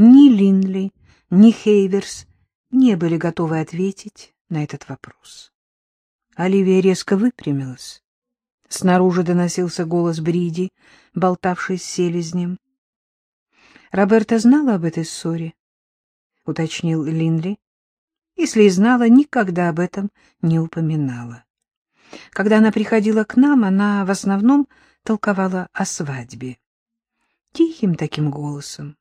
Ни Линли, ни Хейверс не были готовы ответить на этот вопрос. Оливия резко выпрямилась. Снаружи доносился голос Бриди, болтавший с селезнем. — Роберта знала об этой ссоре? — уточнил Линли. Если и знала, никогда об этом не упоминала. Когда она приходила к нам, она в основном толковала о свадьбе. Тихим таким голосом.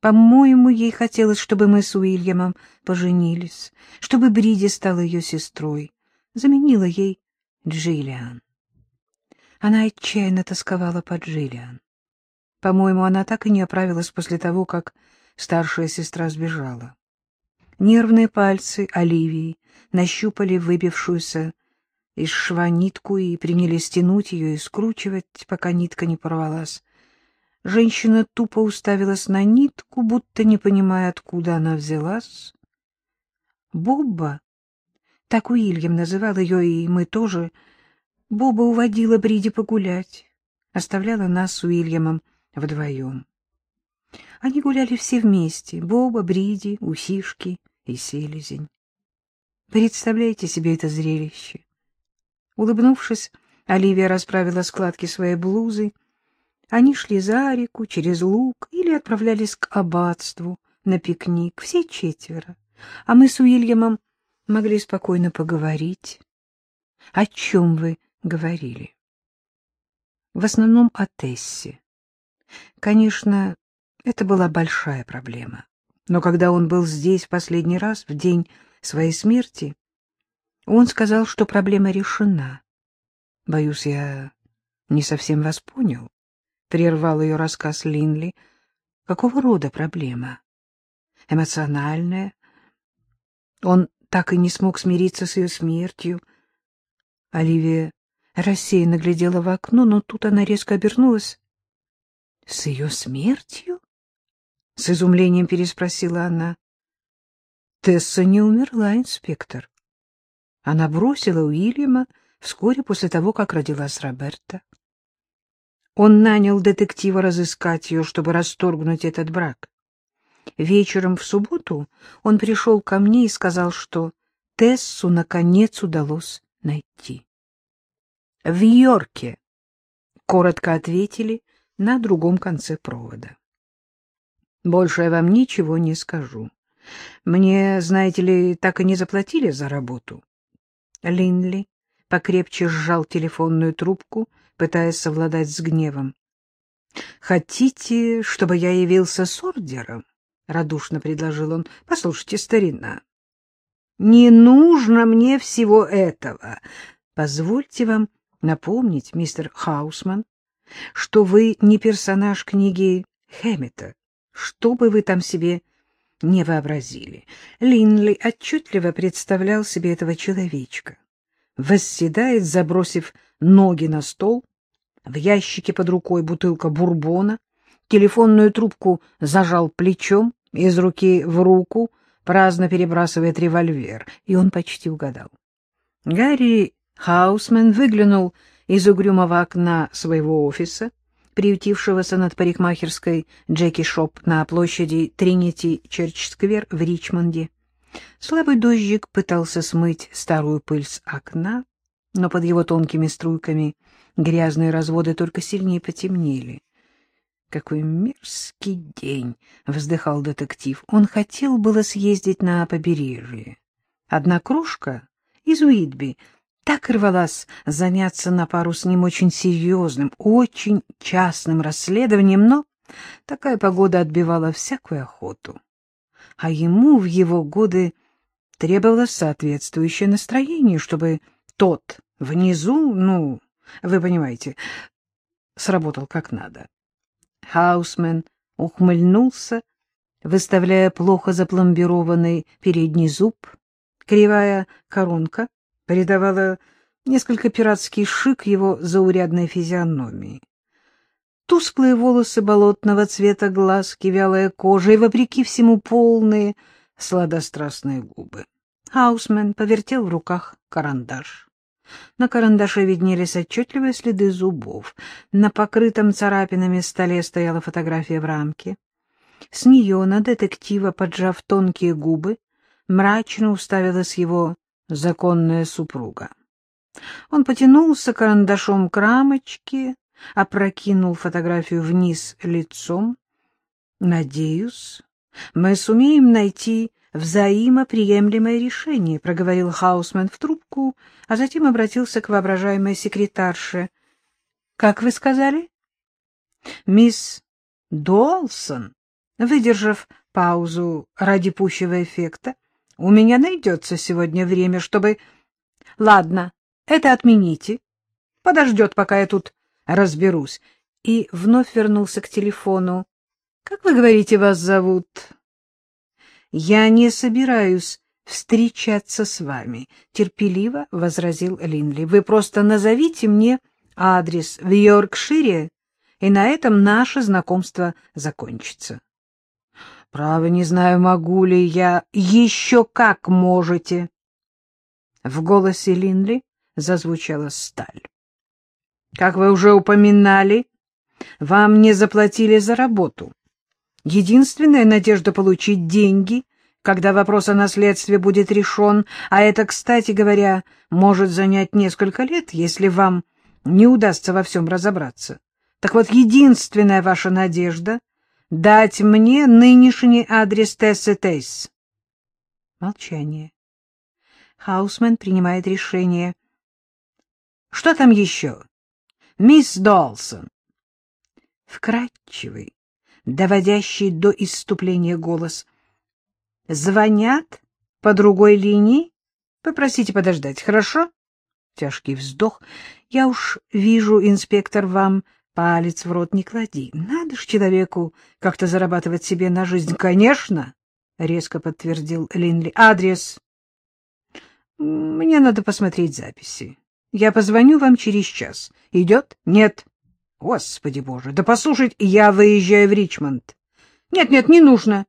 По-моему, ей хотелось, чтобы мы с Уильямом поженились, чтобы Бриди стала ее сестрой, заменила ей Джиллиан. Она отчаянно тосковала по Джиллиан. По-моему, она так и не оправилась после того, как старшая сестра сбежала. Нервные пальцы Оливии нащупали выбившуюся из шва нитку и принялись тянуть ее и скручивать, пока нитка не порвалась. Женщина тупо уставилась на нитку, будто не понимая, откуда она взялась. Бобба, так Уильям называл ее, и мы тоже, Боба уводила Бриди погулять, оставляла нас с Уильямом вдвоем. Они гуляли все вместе, Боба, Бриди, Усишки и Селезень. Представляете себе это зрелище? Улыбнувшись, Оливия расправила складки своей блузы. Они шли за реку, через луг или отправлялись к аббатству на пикник, все четверо. А мы с Уильямом могли спокойно поговорить. О чем вы говорили. В основном о Тессе. Конечно, это была большая проблема. Но когда он был здесь в последний раз, в день своей смерти, он сказал, что проблема решена. Боюсь, я не совсем вас понял. Прервал ее рассказ Линли. Какого рода проблема? Эмоциональная? Он так и не смог смириться с ее смертью. Оливия рассеянно глядела в окно, но тут она резко обернулась. — С ее смертью? — с изумлением переспросила она. — Тесса не умерла, инспектор. Она бросила Уильяма вскоре после того, как родилась Роберта. Он нанял детектива разыскать ее, чтобы расторгнуть этот брак. Вечером в субботу он пришел ко мне и сказал, что Тессу наконец удалось найти. — В Йорке, — коротко ответили на другом конце провода. — Больше я вам ничего не скажу. Мне, знаете ли, так и не заплатили за работу. Линли покрепче сжал телефонную трубку, пытаясь совладать с гневом. — Хотите, чтобы я явился с ордером? — радушно предложил он. — Послушайте, старина, не нужно мне всего этого. Позвольте вам напомнить, мистер Хаусман, что вы не персонаж книги Хэммета, что бы вы там себе не вообразили. Линли отчетливо представлял себе этого человечка. Восседает, забросив ноги на стол, в ящике под рукой бутылка бурбона, телефонную трубку зажал плечом, из руки в руку, праздно перебрасывает револьвер, и он почти угадал. Гарри Хаусмен выглянул из угрюмого окна своего офиса, приютившегося над парикмахерской Джеки Шоп на площади Тринити-Черч-сквер в Ричмонде. Слабый дождик пытался смыть старую пыль с окна, но под его тонкими струйками грязные разводы только сильнее потемнели. «Какой мерзкий день!» — вздыхал детектив. Он хотел было съездить на побережье. Одна кружка из Уитби так рвалась заняться на пару с ним очень серьезным, очень частным расследованием, но такая погода отбивала всякую охоту. А ему в его годы требовалось соответствующее настроение, чтобы тот внизу, ну, вы понимаете, сработал как надо. Хаусмен ухмыльнулся, выставляя плохо запломбированный передний зуб. Кривая коронка придавала несколько пиратский шик его заурядной физиономии. Тусклые волосы болотного цвета глазки, вялая кожа и, вопреки всему, полные сладострастные губы. Хаусмен повертел в руках карандаш. На карандаше виднелись отчетливые следы зубов. На покрытом царапинами столе стояла фотография в рамке. С нее на детектива, поджав тонкие губы, мрачно уставилась его законная супруга. Он потянулся карандашом к рамочке, опрокинул фотографию вниз лицом. «Надеюсь, мы сумеем найти взаимоприемлемое решение», — проговорил Хаусман в трубку, а затем обратился к воображаемой секретарше. «Как вы сказали?» «Мисс Долсон», выдержав паузу ради пущего эффекта, «у меня найдется сегодня время, чтобы...» «Ладно, это отмените. Подождет, пока я тут разберусь». И вновь вернулся к телефону. «Как вы говорите, вас зовут?» «Я не собираюсь встречаться с вами», — терпеливо возразил Линли. «Вы просто назовите мне адрес в Йоркшире, и на этом наше знакомство закончится». «Право, не знаю, могу ли я...» «Еще как можете!» В голосе Линли зазвучала сталь. «Как вы уже упоминали, вам не заплатили за работу. Единственная надежда получить деньги, когда вопрос о наследстве будет решен, а это, кстати говоря, может занять несколько лет, если вам не удастся во всем разобраться. Так вот, единственная ваша надежда — дать мне нынешний адрес Тессы Тейс. Молчание. Хаусмен принимает решение. — Что там еще? — Мисс Долсон. Вкрадчивый, доводящий до исступления голос. «Звонят по другой линии? Попросите подождать, хорошо?» Тяжкий вздох. «Я уж вижу, инспектор, вам палец в рот не клади. Надо ж человеку как-то зарабатывать себе на жизнь». «Конечно!» — резко подтвердил Линли. «Адрес?» «Мне надо посмотреть записи. Я позвоню вам через час. Идет?» «Нет». Господи боже, да послушайте, я выезжаю в Ричмонд. Нет-нет, не нужно.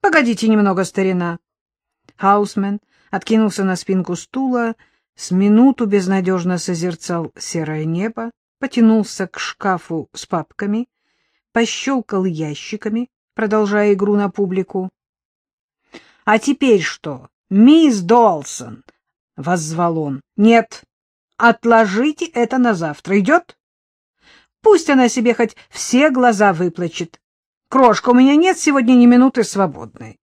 Погодите немного, старина. Хаусмен откинулся на спинку стула, с минуту безнадежно созерцал серое небо, потянулся к шкафу с папками, пощелкал ящиками, продолжая игру на публику. — А теперь что, мисс Долсон? — воззвал он. — Нет, отложите это на завтра. Идет? Пусть она себе хоть все глаза выплачет. Крошка, у меня нет сегодня ни минуты свободной.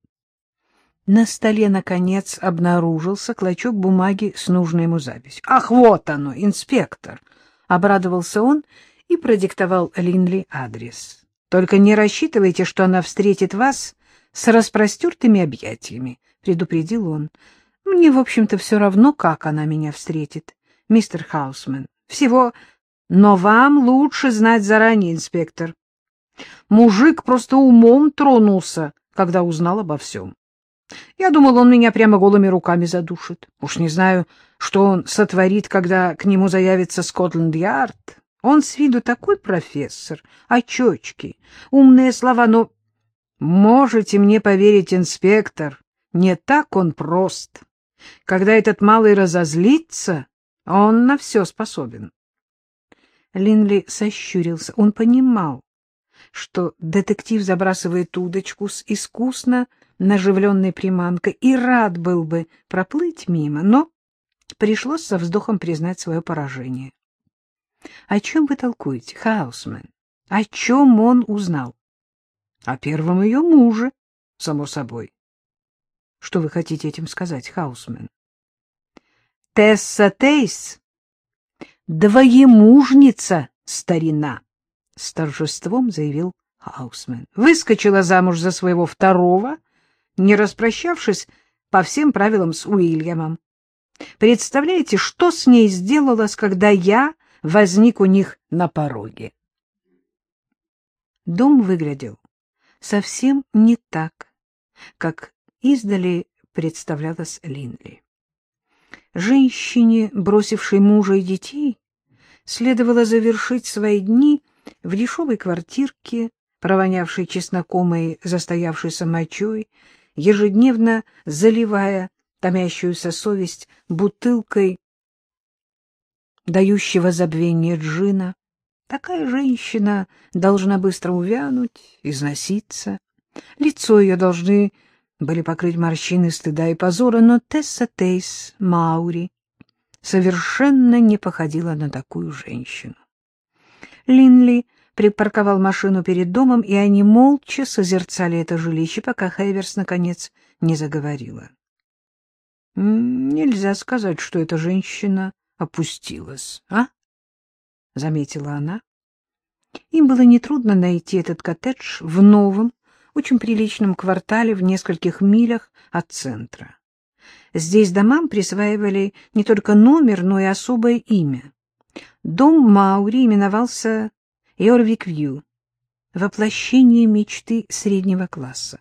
На столе, наконец, обнаружился клочок бумаги с нужной ему записью. «Ах, вот оно, инспектор!» — обрадовался он и продиктовал Линли адрес. «Только не рассчитывайте, что она встретит вас с распростертыми объятиями», — предупредил он. «Мне, в общем-то, все равно, как она меня встретит, мистер Хаусман. Всего но вам лучше знать заранее, инспектор. Мужик просто умом тронулся, когда узнал обо всем. Я думал, он меня прямо голыми руками задушит. Уж не знаю, что он сотворит, когда к нему заявится Скотланд-Ярд. Он с виду такой профессор, очечки, умные слова, но... Можете мне поверить, инспектор, не так он прост. Когда этот малый разозлится, он на все способен. Линли сощурился. Он понимал, что детектив забрасывает удочку с искусно наживленной приманкой и рад был бы проплыть мимо, но пришлось со вздохом признать свое поражение. — О чем вы толкуете, Хаусмен? О чем он узнал? — О первом ее муже, само собой. — Что вы хотите этим сказать, Хаусмен? — Тесса Тейс двоемужница старина, — с торжеством заявил Хаусмен. Выскочила замуж за своего второго, не распрощавшись по всем правилам с Уильямом. Представляете, что с ней сделалось, когда я возник у них на пороге? Дом выглядел совсем не так, как издали представлялась Линли. Женщине, бросившей мужа и детей, следовало завершить свои дни в дешевой квартирке, провонявшей чесноком и застоявшейся мочой, ежедневно заливая томящуюся совесть бутылкой дающего забвение джина. Такая женщина должна быстро увянуть, износиться. Лицо ее должны были покрыть морщины стыда и позора, но Тесса Тейс Маури совершенно не походила на такую женщину. Линли припарковал машину перед домом, и они молча созерцали это жилище, пока Хейверс, наконец, не заговорила. — Нельзя сказать, что эта женщина опустилась, а? — заметила она. Им было нетрудно найти этот коттедж в новом, очень приличном квартале в нескольких милях от центра. Здесь домам присваивали не только номер, но и особое имя. Дом Маури именовался Йорвик-Вью, воплощение мечты среднего класса.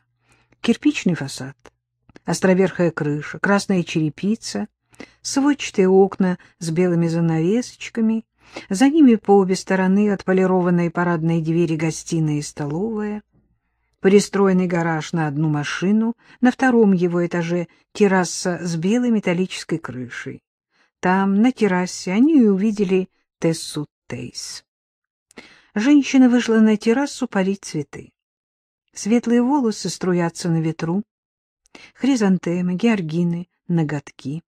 Кирпичный фасад, островерхая крыша, красная черепица, сводчатые окна с белыми занавесочками, за ними по обе стороны отполированные парадные двери гостиная и столовая, пристроенный гараж на одну машину, на втором его этаже терраса с белой металлической крышей. Там, на террасе, они и увидели Тессу Тейс. Женщина вышла на террасу полить цветы. Светлые волосы струятся на ветру, хризантемы, георгины, ноготки.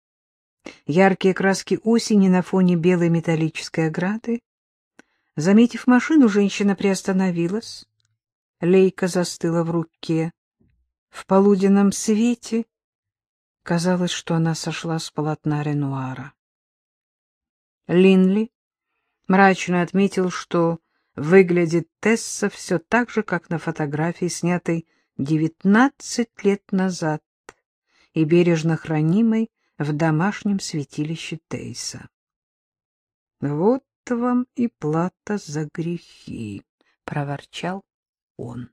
Яркие краски осени на фоне белой металлической ограды. Заметив машину, женщина приостановилась. Лейка застыла в руке. В полуденном свете казалось, что она сошла с полотна Ренуара. Линли мрачно отметил, что выглядит Тесса все так же, как на фотографии, снятой девятнадцать лет назад и бережно хранимой в домашнем святилище Тейса. — Вот вам и плата за грехи, — проворчал он.